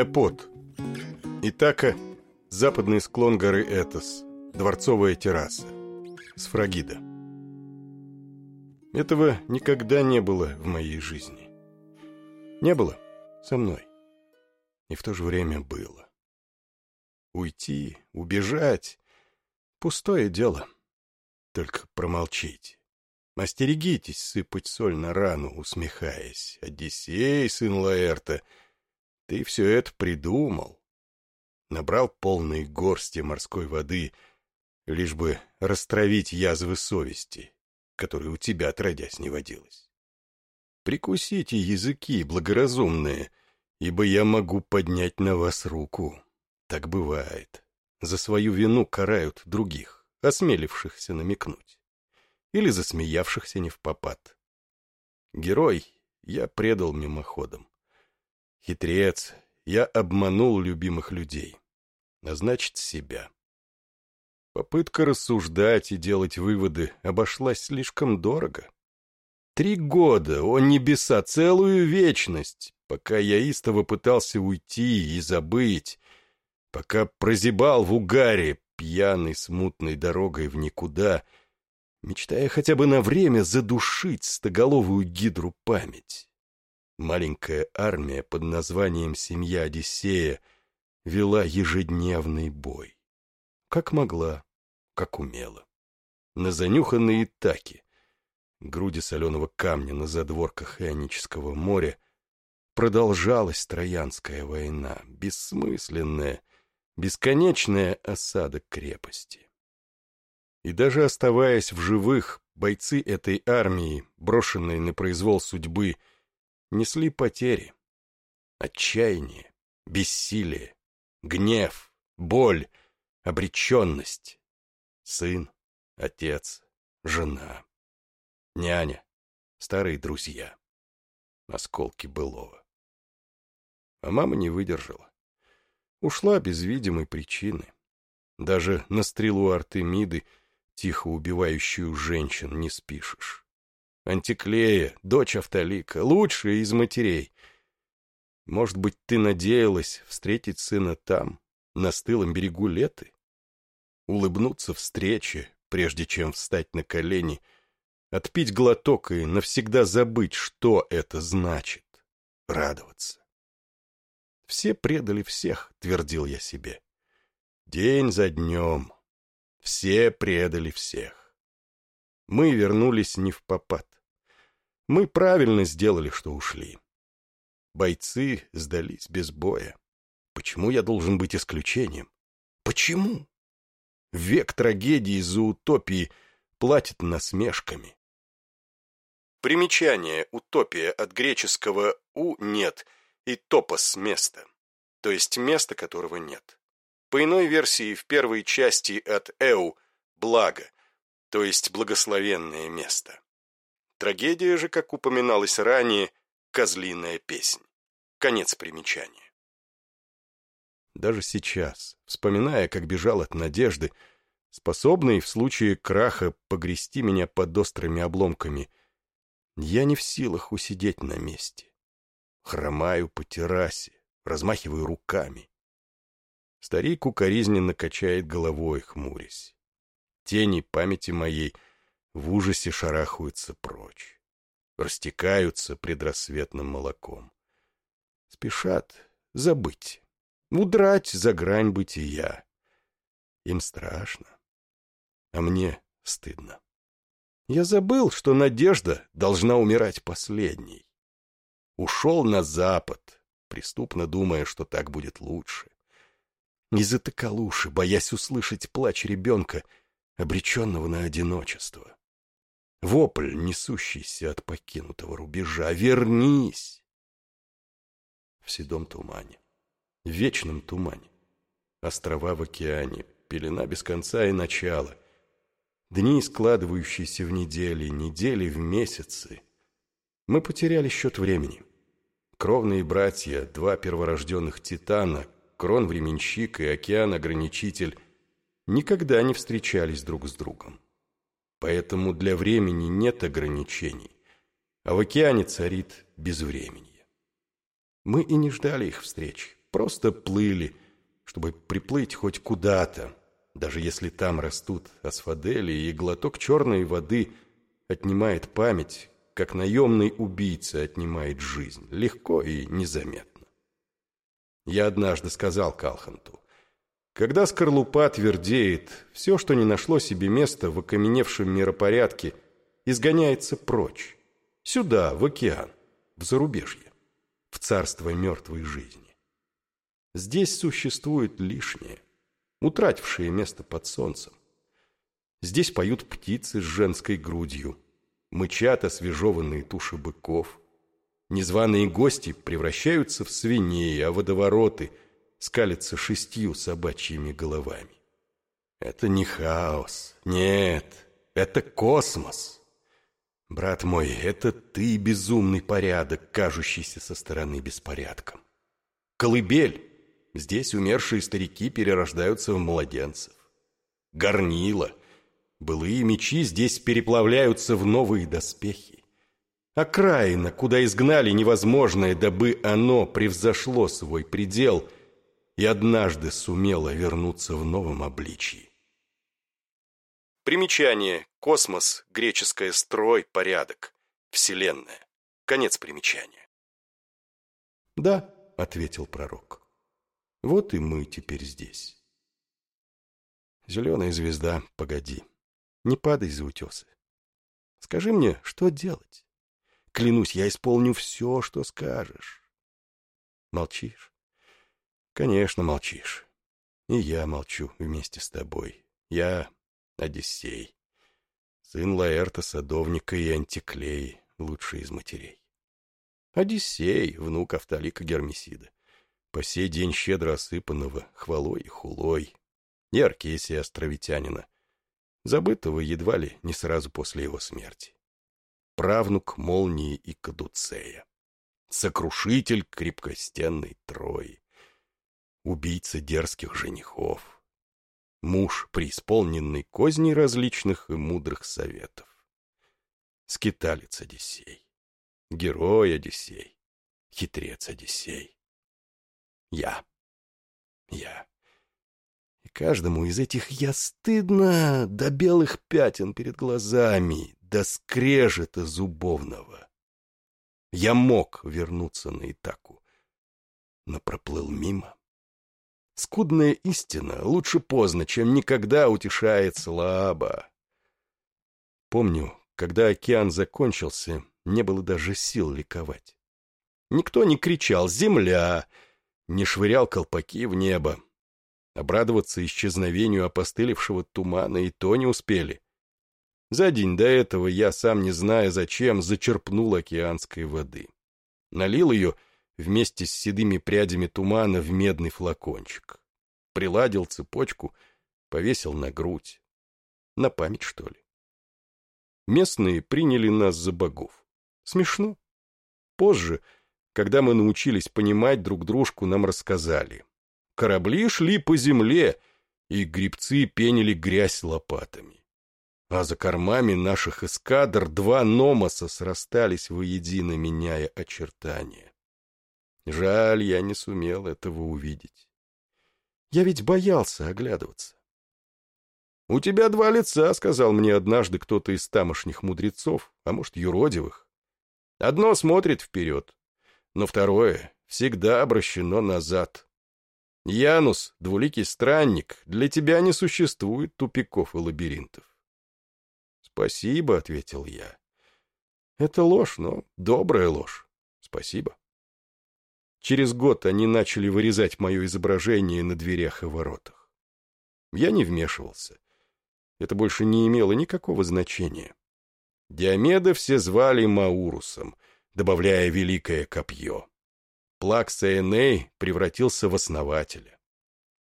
Эпот. Итака, западный склон горы Этос, дворцовая терраса. Сфрагида. Этого никогда не было в моей жизни. Не было со мной. И в то же время было. Уйти, убежать — пустое дело. Только промолчите. Остерегитесь сыпать соль на рану, усмехаясь. Одиссей, сын Лаэрта, ты все это придумал. Набрал полные горсти морской воды, лишь бы растравить язвы совести, которые у тебя отродясь не водилось. Прикусите языки, благоразумные, ибо я могу поднять на вас руку. Так бывает. За свою вину карают других, осмелившихся намекнуть или засмеявшихся не в попад. Герой я предал мимоходом. Хитрец, я обманул любимых людей, а значит, себя. Попытка рассуждать и делать выводы обошлась слишком дорого. Три года, о небеса, целую вечность, пока я истово пытался уйти и забыть, пока прозябал в угаре, пьяной смутной дорогой в никуда — мечтая хотя бы на время задушить стоголовую гидру память. Маленькая армия под названием «Семья Одиссея» вела ежедневный бой. Как могла, как умела. На занюханные таки, груди соленого камня на задворках Ионического моря, продолжалась Троянская война, бессмысленная, бесконечная осада крепости. И даже оставаясь в живых, бойцы этой армии, брошенные на произвол судьбы, несли потери. Отчаяние, бессилие, гнев, боль, обреченность. Сын, отец, жена, няня, старые друзья. Осколки былого. А мама не выдержала. Ушла без видимой причины. Даже на стрелу Артемиды — тихо убивающую женщин не спишешь. Антиклея, дочь Автолика, лучшая из матерей. Может быть, ты надеялась встретить сына там, на стылом берегу Леты? Улыбнуться встрече, прежде чем встать на колени, отпить глоток и навсегда забыть, что это значит — радоваться. Все предали всех, твердил я себе. День за днем, все предали всех. Мы вернулись не в попад. Мы правильно сделали, что ушли. Бойцы сдались без боя. Почему я должен быть исключением? Почему? Век трагедии за утопии платит насмешками. Примечание «утопия» от греческого «у» — «нет» и «топос» — «место», то есть место, которого нет. По иной версии, в первой части от «эу» — «благо», то есть благословенное место. Трагедия же, как упоминалось ранее, «козлиная песнь». Конец примечания. Даже сейчас, вспоминая, как бежал от надежды, способный в случае краха погрести меня под острыми обломками, я не в силах усидеть на месте. Хромаю по террасе, размахиваю руками. Старик укоризненно качает головой, хмурясь. Тени памяти моей в ужасе шарахаются прочь. Растекаются предрассветным молоком. Спешат забыть, удрать за грань бытия. Им страшно, а мне стыдно. Я забыл, что надежда должна умирать последней. Ушел на запад, преступно думая, что так будет лучше уши, боясь услышать плач ребенка, обреченного на одиночество. Вопль, несущийся от покинутого рубежа. «Вернись!» В седом тумане, в вечном тумане. Острова в океане, пелена без конца и начала. Дни, складывающиеся в недели, недели в месяцы. Мы потеряли счет времени. Кровные братья, два перворожденных титана, крон-временщик и океан-ограничитель никогда не встречались друг с другом. Поэтому для времени нет ограничений, а в океане царит безвременье. Мы и не ждали их встреч, просто плыли, чтобы приплыть хоть куда-то, даже если там растут асфадели, и глоток черной воды отнимает память, как наемный убийца отнимает жизнь, легко и незаметно. Я однажды сказал Калханту, когда скорлупа твердеет, все, что не нашло себе места в окаменевшем миропорядке, изгоняется прочь, сюда, в океан, в зарубежье, в царство мертвой жизни. Здесь существует лишнее, утратившее место под солнцем. Здесь поют птицы с женской грудью, мычат освежеванные туши быков. Незваные гости превращаются в свиней, а водовороты скалятся шестью собачьими головами. Это не хаос, нет, это космос. Брат мой, это ты безумный порядок, кажущийся со стороны беспорядком. Колыбель. Здесь умершие старики перерождаются в младенцев. Горнило. Былые мечи здесь переплавляются в новые доспехи. Окраина, куда изгнали невозможное, дабы оно превзошло свой предел и однажды сумело вернуться в новом обличии. Примечание. Космос, греческое строй, порядок. Вселенная. Конец примечания. «Да», — ответил пророк. «Вот и мы теперь здесь». «Зеленая звезда, погоди. Не падай за утесы. Скажи мне, что делать? Клянусь, я исполню все, что скажешь». «Молчишь?» «Конечно, молчишь. И я молчу вместе с тобой. Я Одиссей. Сын Лаэрта, садовника и антиклеи, лучший из матерей. Одиссей, внук Автолика Гермесида, по сей день щедро осыпанного хвалой и хулой, и Аркесия островитянина, забытого едва ли не сразу после его смерти. Правнук Молнии и Кадуцея, сокрушитель крепкостенной Трои, убийца дерзких женихов, муж, преисполненный козней различных и мудрых советов. Скиталец Одиссей, герой Одиссей, хитрец Одиссей. Я. Я. И каждому из этих я стыдно до белых пятен перед глазами, до скрежета зубовного. Я мог вернуться на Итаку, но проплыл мимо. Скудная истина лучше поздно, чем никогда утешает слабо. Помню, когда океан закончился, не было даже сил ликовать. Никто не кричал «Земля!», не швырял колпаки в небо. Обрадоваться исчезновению опостылевшего тумана и то не успели. За день до этого я, сам не зная зачем, зачерпнул океанской воды. Налил ее вместе с седыми прядями тумана в медный флакончик. Приладил цепочку, повесил на грудь. На память, что ли? Местные приняли нас за богов. Смешно. Позже, когда мы научились понимать друг дружку, нам рассказали. Корабли шли по земле, и грибцы пенили грязь лопатами. А за кормами наших эскадр два номоса срастались воедино, меняя очертания. Жаль, я не сумел этого увидеть. Я ведь боялся оглядываться. «У тебя два лица», — сказал мне однажды кто-то из тамошних мудрецов, а может, юродивых. «Одно смотрит вперед, но второе всегда обращено назад. Янус, двуликий странник, для тебя не существует тупиков и лабиринтов». «Спасибо», — ответил я. «Это ложь, но добрая ложь. Спасибо». Через год они начали вырезать мое изображение на дверях и воротах. Я не вмешивался. Это больше не имело никакого значения. Диомеда все звали Маурусом, добавляя великое копье. Плакса Эней превратился в основателя.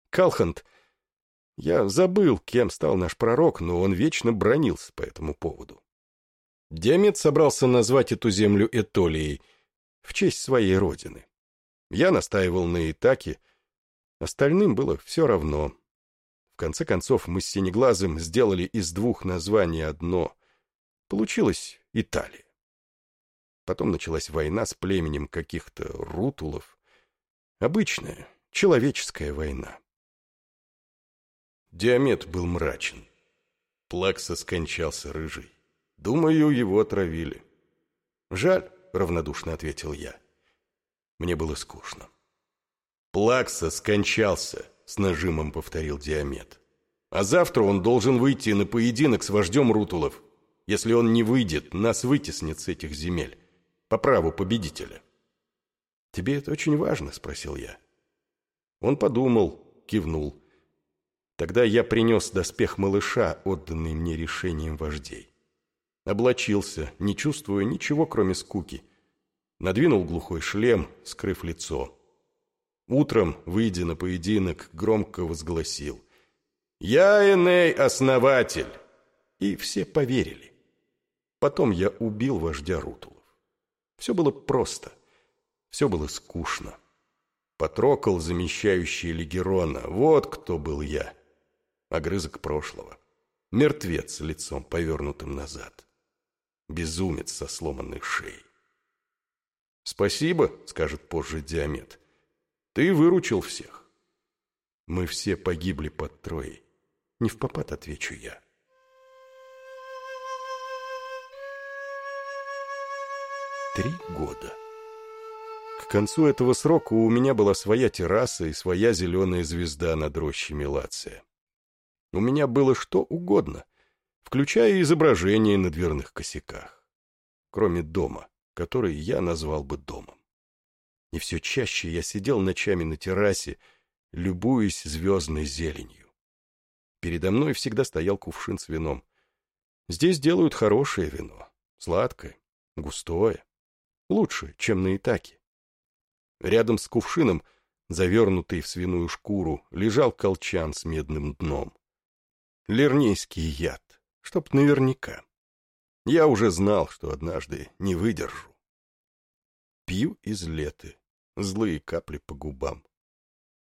Калхант... Я забыл, кем стал наш пророк, но он вечно бронился по этому поводу. Диамет собрался назвать эту землю Этолией в честь своей родины. Я настаивал на Итаке, остальным было все равно. В конце концов, мы с Синеглазым сделали из двух названий одно. Получилось Италия. Потом началась война с племенем каких-то рутулов. Обычная, Человеческая война. Диамет был мрачен. Плакса скончался рыжий. Думаю, его отравили. «Жаль», — равнодушно ответил я. Мне было скучно. «Плакса скончался», — с нажимом повторил Диамет. «А завтра он должен выйти на поединок с вождем Рутулов. Если он не выйдет, нас вытеснит с этих земель. По праву победителя». «Тебе это очень важно?» — спросил я. Он подумал, кивнул. Тогда я принес доспех малыша, отданный мне решением вождей. Облачился, не чувствуя ничего, кроме скуки. Надвинул глухой шлем, скрыв лицо. Утром, выйдя на поединок, громко возгласил. «Я Эней, основатель!» И все поверили. Потом я убил вождя Рутулов. Все было просто. Все было скучно. Потрокал замещающий Легерона. Вот кто был я. Огрызок прошлого. Мертвец лицом повернутым назад безумец со сломанной шеей. «Спасибо», — скажет позже Диамет. «Ты выручил всех». «Мы все погибли под Троей». Не в попад отвечу я. Три года. К концу этого срока у меня была своя терраса и своя зеленая звезда над рощами Лация. У меня было что угодно — включая изображения на дверных косяках, кроме дома, который я назвал бы домом. И все чаще я сидел ночами на террасе, любуясь звездной зеленью. Передо мной всегда стоял кувшин с вином. Здесь делают хорошее вино, сладкое, густое, лучше, чем на Итаке. Рядом с кувшином, завернутый в свиную шкуру, лежал колчан с медным дном. Лернейский яд чтоб наверняка. Я уже знал, что однажды не выдержу. Пью из леты, злые капли по губам.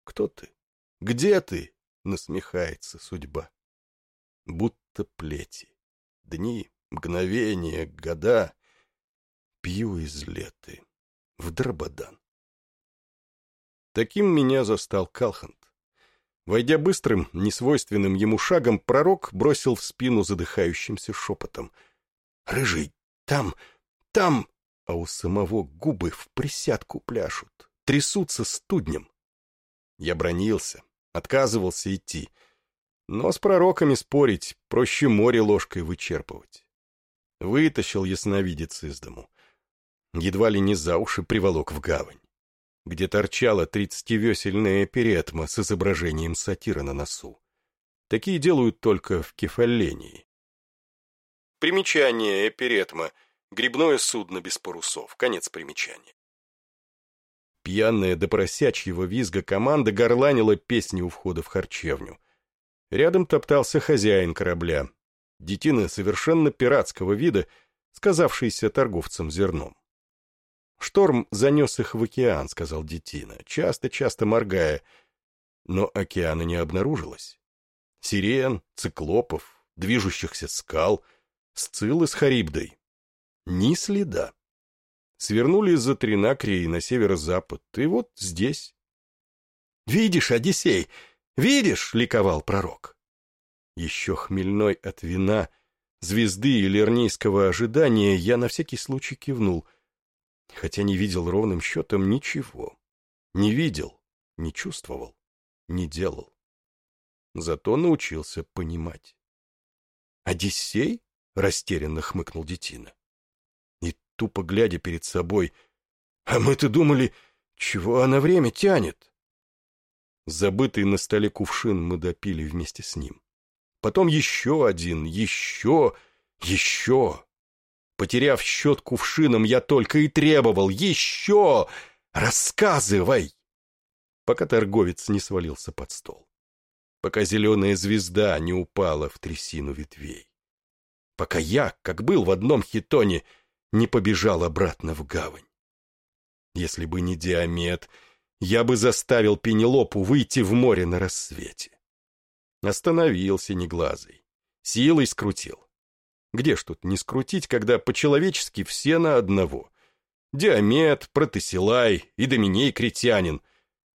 Кто ты? Где ты? Насмехается судьба. Будто плети. Дни, мгновения, года. Пью из леты. В дрободан. Таким меня застал Калхант. Войдя быстрым, несвойственным ему шагом, пророк бросил в спину задыхающимся шепотом. «Рыжий, там, там!» А у самого губы в присядку пляшут, трясутся студнем. Я бронился, отказывался идти. Но с пророками спорить проще море ложкой вычерпывать. Вытащил ясновидец из дому. Едва ли не за уши приволок в гавань где торчала тридцативесельная перетма с изображением сатира на носу. Такие делают только в кефалении. Примечание эперетма. Грибное судно без парусов. Конец примечания. Пьяная до просячьего визга команда горланила песни у входа в харчевню. Рядом топтался хозяин корабля. Детина совершенно пиратского вида, сказавшийся торговцем зерном. Шторм занес их в океан, сказал Детина, часто-часто моргая. Но океана не обнаружилось. Сирен, циклопов, движущихся скал, сциллы с Харибдой. Ни следа. Свернули за Тринакрии на северо-запад, и вот здесь. «Видишь, Одиссей, видишь!» — ликовал пророк. Еще хмельной от вина, звезды и лернейского ожидания я на всякий случай кивнул — хотя не видел ровным счетом ничего. Не видел, не чувствовал, не делал. Зато научился понимать. «Одиссей?» — растерянно хмыкнул Детина. И тупо глядя перед собой, «А мы-то думали, чего она время тянет?» Забытый на столе кувшин мы допили вместе с ним. Потом еще один, еще, еще. Потеряв счет кувшином, я только и требовал «Еще! Рассказывай!» Пока торговец не свалился под стол. Пока зеленая звезда не упала в трясину ветвей. Пока я, как был в одном хитоне, не побежал обратно в гавань. Если бы не Диамет, я бы заставил Пенелопу выйти в море на рассвете. Остановился неглазый, силой скрутил. Где ж тут не скрутить, когда по-человечески все на одного? Диамет, Протесилай и Доминей Критянин.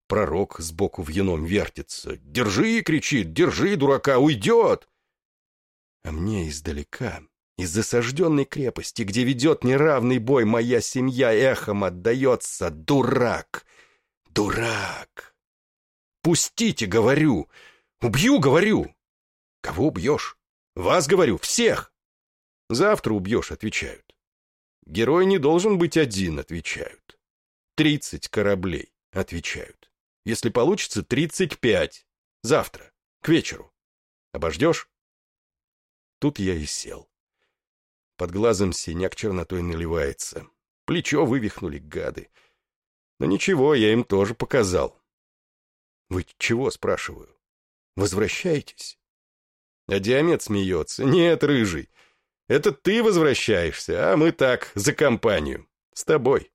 пророк сбоку вьюном вертится. «Держи!» — кричит. «Держи, дурака! Уйдет!» А мне издалека, из засажденной крепости, где ведет неравный бой моя семья, эхом отдается «Дурак! Дурак!» «Пустите, говорю! Убью, говорю!» «Кого убьешь?» «Вас, говорю, всех!» «Завтра убьешь», — отвечают. «Герой не должен быть один», — отвечают. «Тридцать кораблей», — отвечают. «Если получится, тридцать пять. Завтра, к вечеру. Обождешь?» Тут я и сел. Под глазом синяк чернотой наливается. Плечо вывихнули гады. Но ничего, я им тоже показал. «Вы чего?» — спрашиваю. «Возвращаетесь?» А Диамет смеется. «Нет, рыжий, это ты возвращаешься, а мы так, за компанию. С тобой».